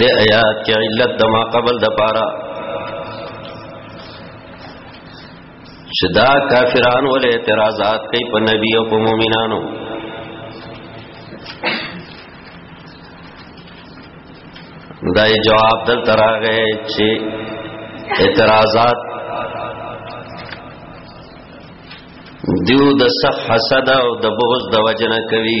د آیات کې علت د ما قبل د پاره چې دا کافران ول اعتراضات کوي په نبی او په مؤمنانو دا جواب دل تراغه چې اعتراضات دیو د سخ حسد او د بغض د وجنه کوي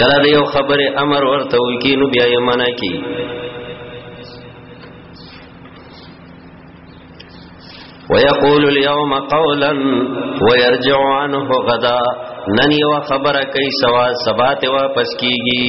کله د یو خبره امر ورته وکي نو بیا یې منع کی ويقول اليوم قولا ويرجع عنه غدا نن یو خبره کوي سوا سبا ته واپس کیږي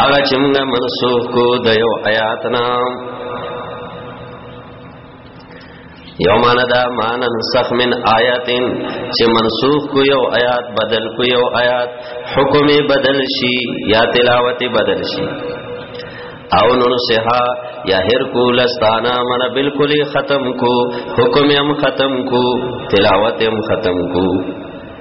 هغه چې موږ منسوخ کو د یو آیات نام یو معنا دا معنا نسخ من آیاتن چې منسوخ کو یو آیات بدل کو یو آیات حکم بدل شي یا تلاوت بدل شي او نن سها یا هر کو لستانا من بالکل ختم کو حکم هم ختم کو تلاوت هم ختم کو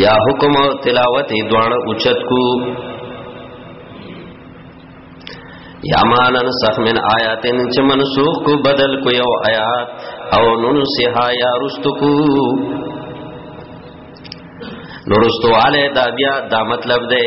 یا حکم او تلاوت دواړه اوچت کو یا مانن سخ من آیاتن چې منسوخ کو بدل کو یو آیات او نن سها یا رست کو نورستو علی دا بیا دا مطلب دی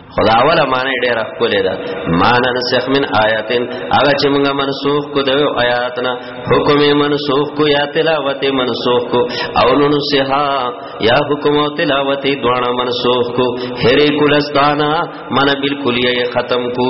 خدا اوله معنی ډیره کولې ده مان نسخ من آیاتن هغه چې موږ منسوخ کو دیو آیاتنا حکم منسوخ کو یا تلاوت منسوخ کو او نو سها یا حکم او تلاوت دوانه منسوخ کو هری کولستانا من بالکلیه ختم کو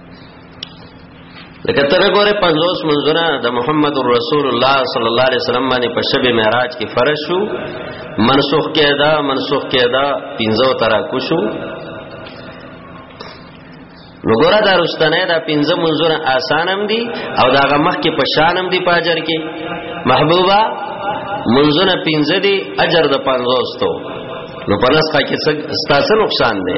لکه تر ګوره 50 منځونه د محمد رسول الله صلی الله علیه وسلم باندې په شب معراج کې فرض شو منسوخ کېدا منسوخ کېدا 15 ترا کو شو وګوره دا رستنه دا 15 منځونه آسانم دي او دا غمخ کې پشانم دي پاجر کې محبوبا منځونه 15 دي اجر د 50 تو نو پنس کا کې څه ستاسو نقصان دی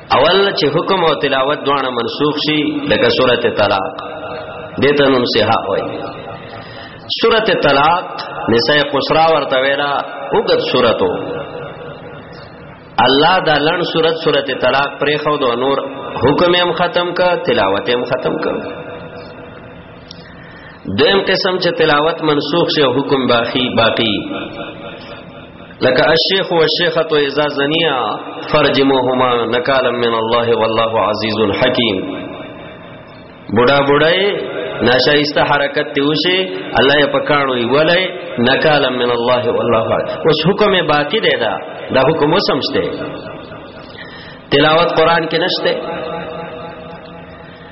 اول چې حکم او تلاوت دواړه منسوخ شي لکه سورته طلاق دته نوم سیها وای سورته طلاق نساء قصرا ورته ویلا وګت سورته الله دا لړ سورته سورته طلاق پرې خو د نور حکم هم ختم ک تلاوت هم ختم ک دیم قسم چې تلاوت منسوخ شي او حکم باقی باقی لکه الشیخ و الشیخه اذا زنیا فرجموهما نکالا من الله والله عزیز حکیم بوډا بوډای ناشایسته حرکت ته وشي الله یې پکانو وی ولای نکالا من الله والله اوس حکم باقی دی دا دا حکم وسمشته تلاوت قران کې نشته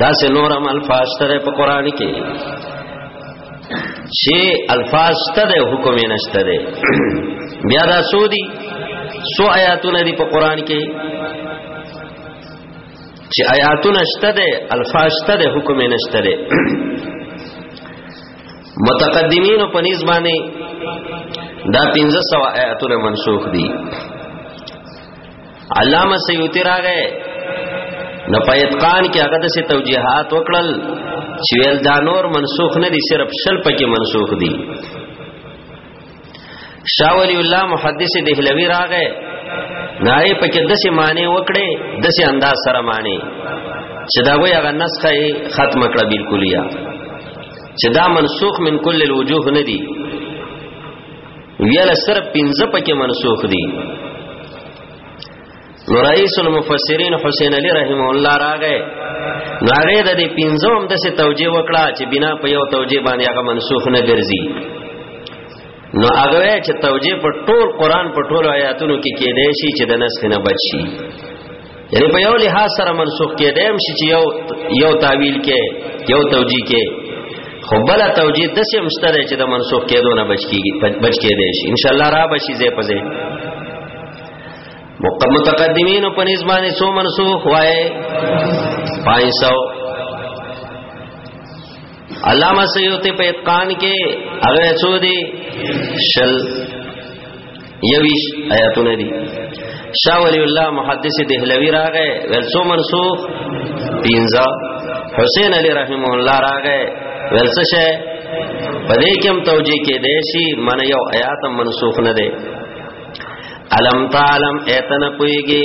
دا سه نور هم الفاظ تر په قران کې چې الفاظ ته د حکم یې نشته دی بیا دا سودی سو آیاتونه دی په قران کې چې آیاتونه شته دی الفاظ ته د حکم یې نشته دی متقدمین په نسبت باندې دا 1500 آیاتونه منسوخ دي علامه سیوطی راغې نو په اتقان کې هغه د سي توجيهات وکړل چې ول دا نور منسوخ نه دي صرف شل پکې منسوخ دي شاه ولی الله محدث دهلوی راغې نای پکې د سي معنی وکړي د سي انداز سره معنی چې دا وی هغه نسخه ختم کړه بالکلیه چې دا منسوخ من کل الوجوه نه دي ویاله صرف پنځه پکې منسوخ دي نو رئیس المفسرین حسین علی رحمه الله راغې راغې د دې پنځم د څه توجیه وکړه چې بنا په یو توجیه باندې هغه منسوخ نه ګرځي نو هغه چې توجیه په ټول قران په ټول آیاتونو کې کې دی شي چې د نسخ نه بچي یعنی په یو لحاظ سره منسوخ کې دیم شي چې یو یو تعویل کې یو توجیه کې خو بل توجیه د سیم ستره چې د منسوخ کېدو نه بچ کیږي بچ کې دی شي ان شاء الله را بشي زې پځې متقدمین په نسبانه سو منسوخ وای 500 علامہ سیوطی په اتقان کې هغه څو دي شل یویش آیاتونه دي شاه ولی الله محدث دهلوی راغې ول سو منسوخ پینځه حسین علی رحمه الله راغې ول څه شه پدې کوم توجیه کې دیشی من یو آیات منسوخ نه ده علم تعلم ایتن پویږي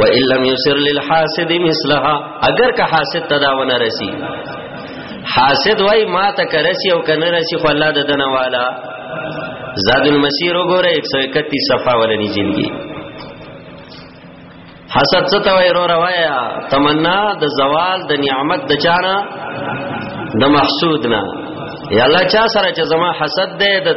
و ان لم يسر للحاسد مثلها اگر که حاسد تداونه رسی حاسد وای ما ته کرسی او کنه رسی خو الله د دنه والا زاد المسیر وګوره 131 صفحه ولنی جلدی حسد څه ته وای رو روایا تمنا د زوال د نعمت د چانا د محسود نه یا الله چا سره چې زما حسد ده د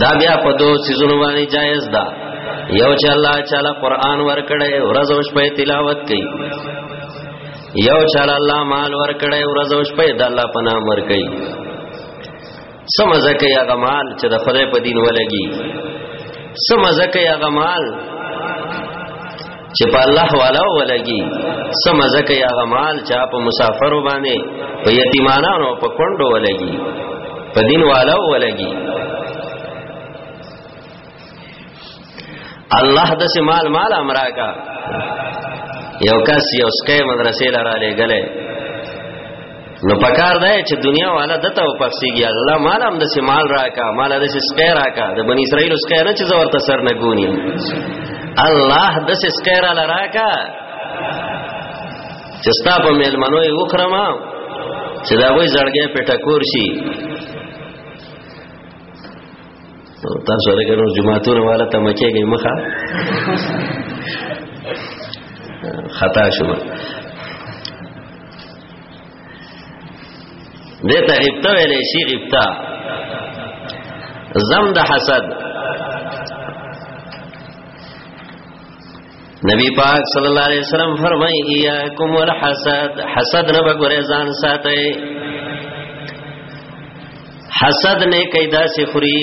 دا بیا په دوه سيزونو باندې جایز ده یو چې الله تعالی قران ورکړي ورځ او شپه تلاوت کوي یو چې الله مال ورکړي ورځ او شپه د الله په نام ورکړي سمزه کوي هغه مال چې د خدای په دین ولګي سمزه کوي هغه مال چې په الله والا ولګي سم زکه یا غمال چا په مسافر باندې په یتیمانانو په کندو ولګي په دین والا ولګي الله د سه مال مال امرا کا یو کس یو سکه مدرسې لاره لګلې نو پکار ده چې دنیا والا دته او پخسیږي الله مال هم د سیمال راکا مال د سکه راکا د بنی اسرائیل سکه نه چې زور ته سر نه ګونی الله د سکه را لراکا چې ستا په مېلمنو یې وخرما چې دا وای زړګې په ټکور شي تاسو دا ګرو جمعهتون والا ته مکیږي مخه خطا شوم دته غبطه ویلې شي غبطه زم د حسد نبی پاک صلی الله علیه وسلم فرمایي ایاکم والحسد حسد نه بګورې ځان ساتي حسد نه کیدا سي خوري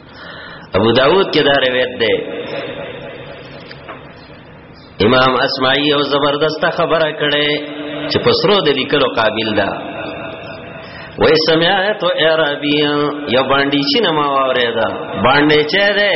ابو داود کې دا روایت ده امام اسماعی او زبردست خبره کړي چې پسرو د لیکلو قابل ده وای سمعت عربی یا باندې چې نما وره ده باندې چه ده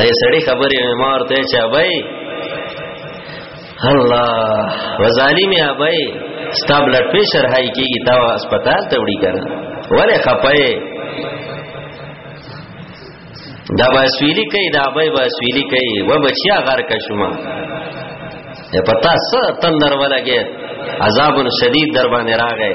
اې سړی خبرې ما ورته چې ابای الله وظالم ابای ستا بلډ پريشر هاي کیږي تا هسپتال ته وړي کړه وله خپای دا باسویلی کوي دا ابای باسویلی کوي و بچیا غر کا شوما پتا س تندر ولګي عذاب شدید در باندې راغی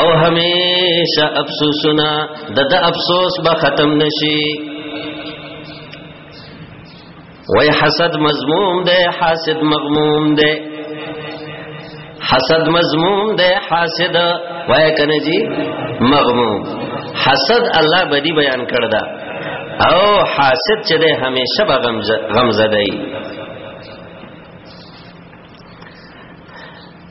او همیشه افسوسنا د د افسوس به ختم نشي وای حسد مضموم ده حاسد مغموم ده حسد مضموم ده حاسد وای کنه جی مغموم حسد الله بدی بیان کړ دا او حاسد چې ده همیشه به غمزه غمزه دی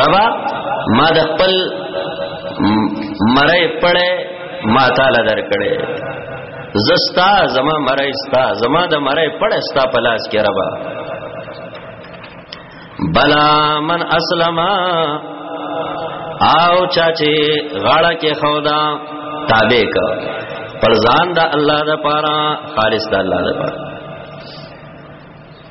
ربا ما د خپل مړې پړې ما تعالی درکړې زستا زما مړې ستا زما د مړې پړې ستا پلاس کې ربا بلا من اسلم او چاچی غاړه کې خودا تابع کا پر ځان د الله د پاره خالص د الله د پاره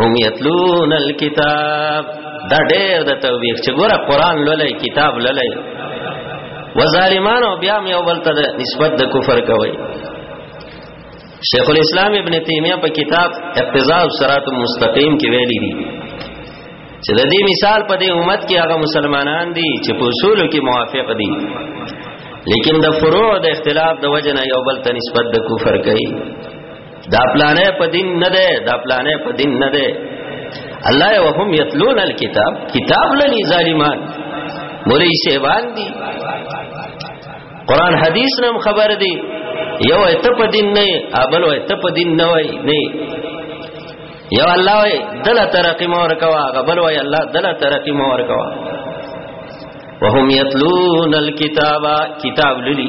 هم یتلون الكتاب دا ډېر د توبیخ چې ګوره قران لولای کتاب لولای و ظالمانو بیا مې یو بل ته نسبت د کفر کوي شیخ الاسلام ابن تیمیه په کتاب اقتضاء الصراط المستقیم کې ویلي دي چې د دې مثال په دې امت کې هغه مسلمانان دي چې په اصولو کې موافق دي لیکن د فروع د اختلاف د وجنه یو بل ته نسبت د کفر کوي دا پلانې په دین نه ده دا پلانې په دین نه ده الله وهم یتلون الكتاب کتاب لنی ظالمان مولوی شیبان دی قران حدیث نم خبر دی یو ایت په دین نه ابل وای ته په دین نه وای نه یو الله وای دله ترقی مور کوا غبل وای الله دله ترقی مور کوا وهم یتلون الكتاب کتاب للی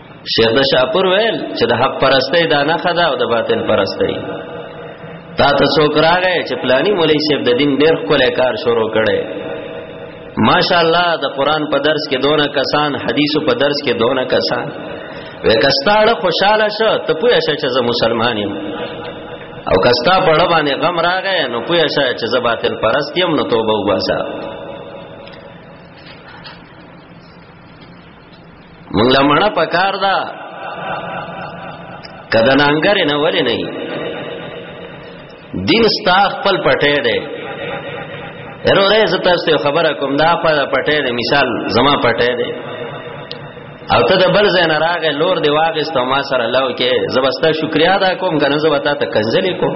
شیخ د شاپور ویل چې د حق پرستۍ دا نه خدا او د باطل پرستۍ تا ته څوک راغی چې پلانی مولوی صاحب د دین ډیر خپل کار شروع کړي ماشاءالله د قران په درس کې دونه کسان حدیثو په درس کې دونه کسان وکستاړه خوشاله شه ته پوه شه چې زه مسلمان یم او کستا په اړه باندې غم راغی نو پوه شه چې زه باطل پرست یم نو توبه وباسه مونږ له مړه پکار ده کدا نانګر نه ولې نه دین ستا خپل پټه ده ورورې زته ست خبره کوم دا په پټه ده مثال زما پټه ده او ته د بل زین راغې لور دی واغست ما سره لو کې زبستا شکریا ادا کوم کنه زبتا ته کنځلې کوم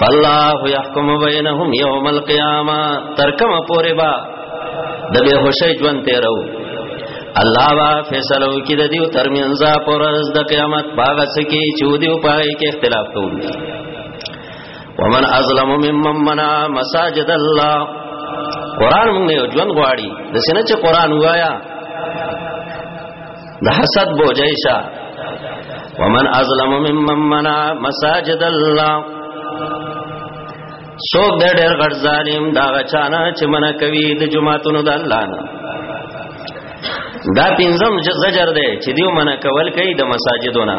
فالله يحكم بينهم يوم القيامه ترکمه پوره با د به هوشي ژوند تیرو الله وا فیصلو کې د دیو ترمنځ پر ورځ د قیامت باغ سکی چودي او پای کې اختلاف کوي ومن ازلم ممن منع مساجد الله قران موږ نه ژوند غواړي د سینې چې قران وایا د حسد بوجای شه ومن ازلم ممن منع مساجد الله سوک د ډېر غړ ظالم دا غچانا چې منع کوي د جمعتونو د الله نه دا پینځم زجر دی چې دیو منع کول کوي د مساجدونو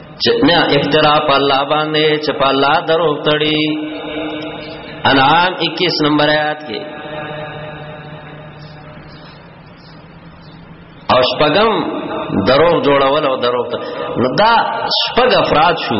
نه افترا په الله باندې چې په الله درو تړي انعام 21 نمبر آیات کې او شپغم درو جوړول او درو نو دا شپږ افراد شو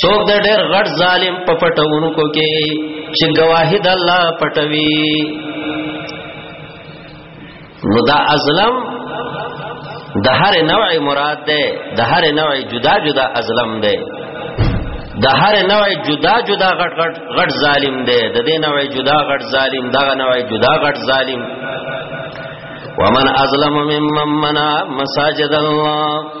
څوک د ډېر غټ ظالم په پټونکو کې چې گواهی د الله پټوي نو دا ازلم د هر نوع مراد ده د هر نوع جدا جدا ازلم ده د هر نوع جدا جدا غټ غټ غټ ظالم ده د دې نوع جدا غټ ظالم دغه نوع جدا غټ ظالم ومن ازلم ممن منع مساجد الله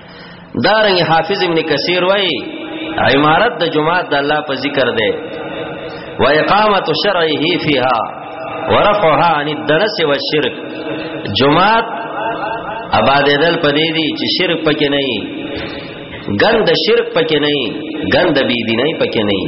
دارنګ حافظ ابن کثیر وای عمارت د جماعت د الله په ذکر ده و اقامت شرعه فیها ورفعها عن الدنس والشرك جماعت آباد دل پدې دي چې شرک پکې نه وي ګند شرک پکې نه وي ګند بی دیني پکې نه وي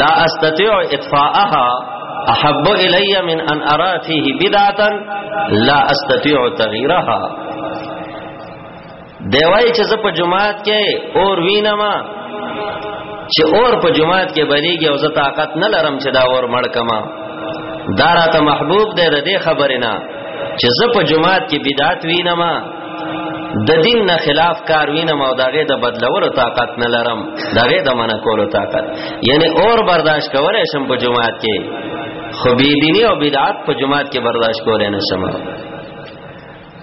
لا استطيع اطفاءها احب الي من ان ارى فيه بدعه لا استطيع تغييرها دی وای چې زه په جماعت کې اور وینم چې اور په جماعت کې بلیږي او زه طاقت نه لرم چې دا اور مړ کما دا راته محبوب دی د دې خبرې نه چې زه په جماعت کې بدعت وینم د دین نه خلاف کار وینم او دغه د بدلولو طاقت نه لرم دغه د منع کولو طاقت یعنی اور برداشت کولای شم په جماعت کې خو بی دینی او بدعت په جماعت کې برداشت کولای نه شم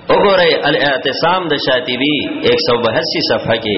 وګورئ الاعتصام د شاطبی 182 صفحه کې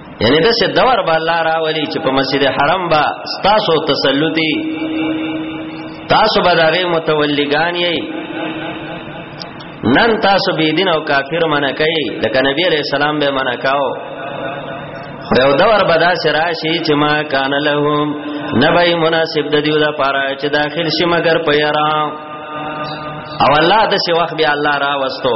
یعنی د څه دور به الله راولي چې په مسجد حرم با تاسو تسلطي تاسو به دغه متولیګان یې نن تاسو به دین او کافر منه کوي لکه نبی علیہ السلام به منه کاو خو یو دور به دا سراشي چې ما کان لهم نبی مناسب د دیو دا پاره چې داخل شي مگر پیرا او الله د څه وخت بیا الله را وستو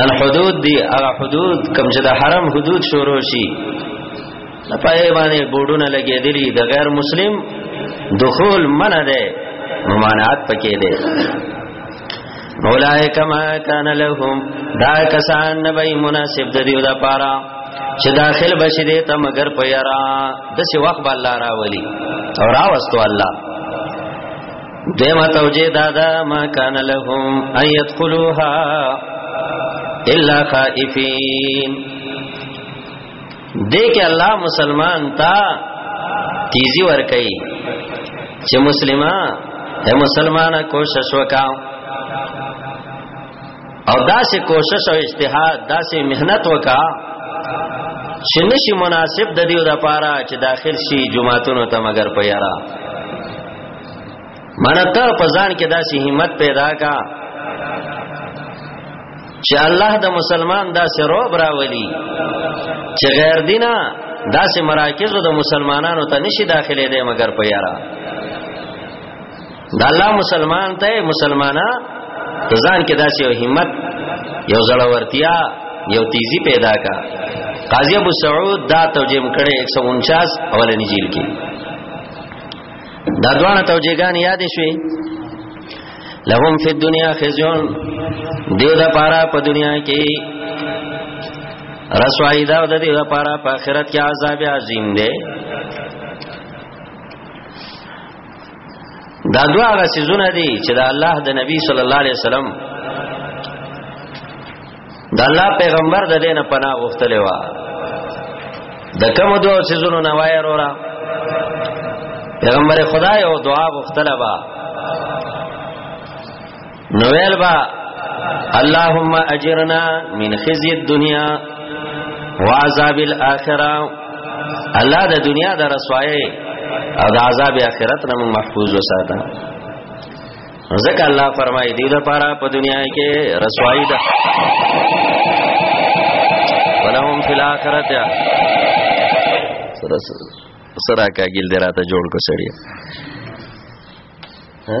نن حدود دی هغه حدود کوم چې د حرم حدود شروع شي نه پای باندې بورډونه لګېدلي د غیر مسلم دخول منع ده ممانعت پکې ده اولائک ما کان لهم دا کسان نبی مناسب د دیو دا پارا چې داخل بشی دې ته مگر پیرا د څه وخت الله راولي او راوستو الله دیمه توجیه دادا ما کان لهم ان يدخلوها الا خائفین دیکھ الله مسلمان تا تیزی ور کوي چې مسلمان اے مسلمانه کوشش وکاو او داسې کوشش او اجتهاد داسې مهنت وکا چې نشي مناسب د دیو د پاره چې داخل شي جمعهتون ته مگر پیرا مانا ته په ځان کې داسې همت پیدا کا چې الله د مسلمان داسې روب راولي چې غیر دینه داسې مراکز د مسلمانانو ته نشي داخلي دی مګر په یارا د الله مسلمان ته مسلمانا ځان کې داسې یو همت یو زړورتیا یو تیزی پیدا کا قاضی ابو سعود دا توجیم کړي 149 اولنی جیل کې دا دوانه توجیهګان یاد شوي لهم فی الدنیا خزیون دیو دا پارا په دنیا کې رسوائی دا د دې لپاره په آخرت کې عذاب عظیم دی دا دوه هغه سيزونه دي چې د الله د نبی صلی الله علیه وسلم د الله پیغمبر د دینه پناه غوښتلې و د کوم دوه سيزونو نه وای وروره پیغمبر خدای او دعا غوښتله با نو ویل با اللهم اجرنا من خزي الدنيا وعذاب الاخره الله د دنیا د رسوایي او د عذاب اخرت نه محفوظ وساته ځکه الله فرمایي دی د پاره په دنیا کې رسوایی ده ولهم فی الاخرته سره سره کاګل دراته جوړ کو سړی ها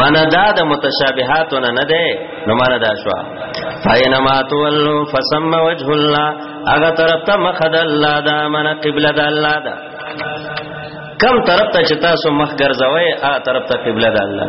من دا د متشابهات نه نه ده نو من دا شو فینما تولو فسم وجه الله اغه طرف ته مخ د الله دا من قبله د الله دا کم طرف ته چې تاسو مخ ګرځوي ا طرف ته قبله د الله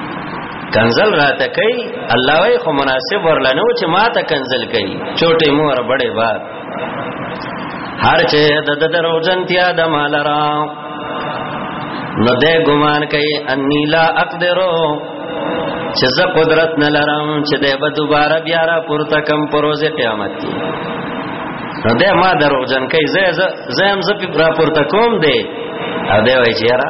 کنزل را تکي الله وي خو مناسب ورلنو چې ما ته کنزل کوي چوټي مور بڑے بات هر چې د درو جنتیا د مال را نو دې ګمان کوي اني لا اقدرو چې زه قدرت نه لرم چې دې به دوباره بیا را پورته کم پروز قیامت کې نو دې ما درو جن کوي زه زه هم زه په را پورته کوم دې ا دې وای چې یاره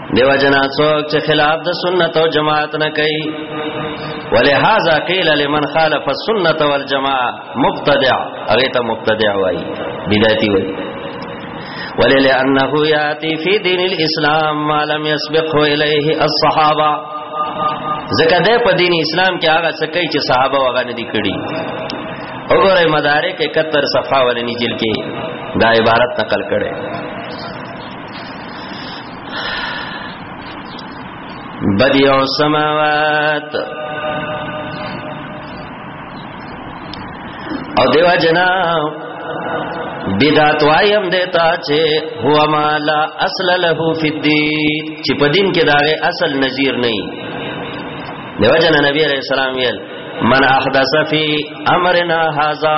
دیو جنا څوک چې خلاف د سنت او جماعت نه کوي ولهذا قيل لمن خالف السنه والجماعه مبتدع هغه ته مبتدع وای بدعتي وای وللانه ياتي في دين الاسلام ما لم يسبقه اليه الصحابه زکه ده په دین اسلام کې هغه څه کوي چې صحابه وغه نه دي کړی وګورئ مدارک 71 صفحه ولني جلد کې دا عبارت نقل کړي بدیع السماوات او دیو جنا بدعت وایم دیتا چې هو ما لا اصل له فی الدین چې په دین کې داغه اصل نظیر نه دیو جنا نبی علیہ السلام ویل من احدث فی امرنا هذا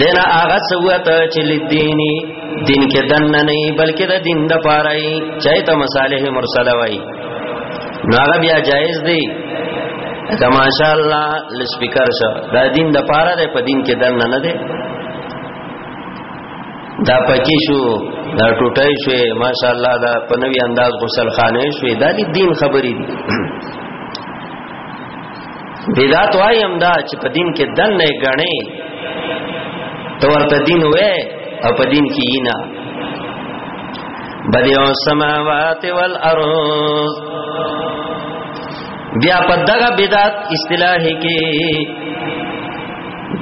دینا آغا سوت چې لدینی دین کې دن نه نه بلکې د دین د پاره ای چای ته مصالح مرسله وای نو هغه بیا جایز دی دا ماشاء الله لسپیکر شو دا دین د پاره ده په دین کې دن نه نه دی دا پکې شو دا ټوټای شوې ماشاء الله دا په نوی انداز غسل خانه شوې دا دین خبرې دي بدعت وای هم دا چې په دین کې دن نه غړې تو ورته دین وې او په دین کې نه بدیو سماوات والارض بیا په دغه بدعت اصطلاح کې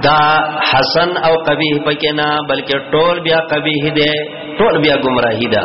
دا حسن او قبیح پکې نه بلکې ټول بیا قبیح دی ټول بیا گمراهی ده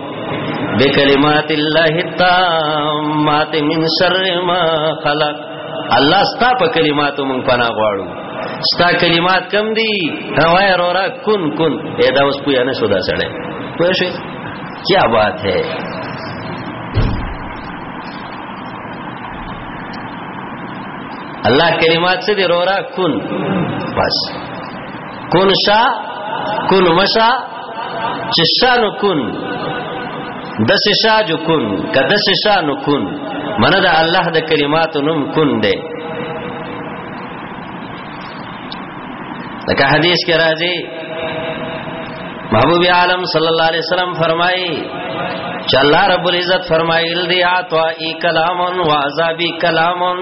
بکلمات الله التامات من شر ما خلق الله ستا په کلماتو مونږ پناه غواړو ستا کلمات کم دي هواي رورا کن کن ادا اوس پویا نه شو دا سړی پوه شئ کیا بات ہے الله کلمات سے دی رورا کن بس کون شا کون مشا چې شا نو کون دس شا جو کون که دس شا نو کون منه د الله د کلماتو نوم کون دی لکه حدیث کې راځي محبوب عالم صلی الله علیه وسلم فرمایي چې الله رب العزت فرمایل دی اعطائی کلامن و عذابی کلامن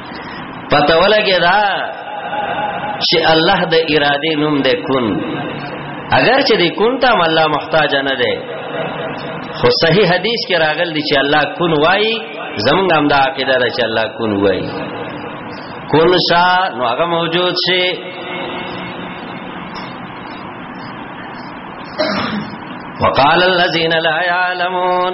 پته ولګی دا چې الله د اراده نوم ده کن اگر چې د کن ته الله محتاج نه ده خو صحیح حدیث کې راغل دي چې الله کن وای زمونږ هم دا عقیده ده چې الله کن وای کن شا نو هغه موجود شي وقال الذين لا يعلمون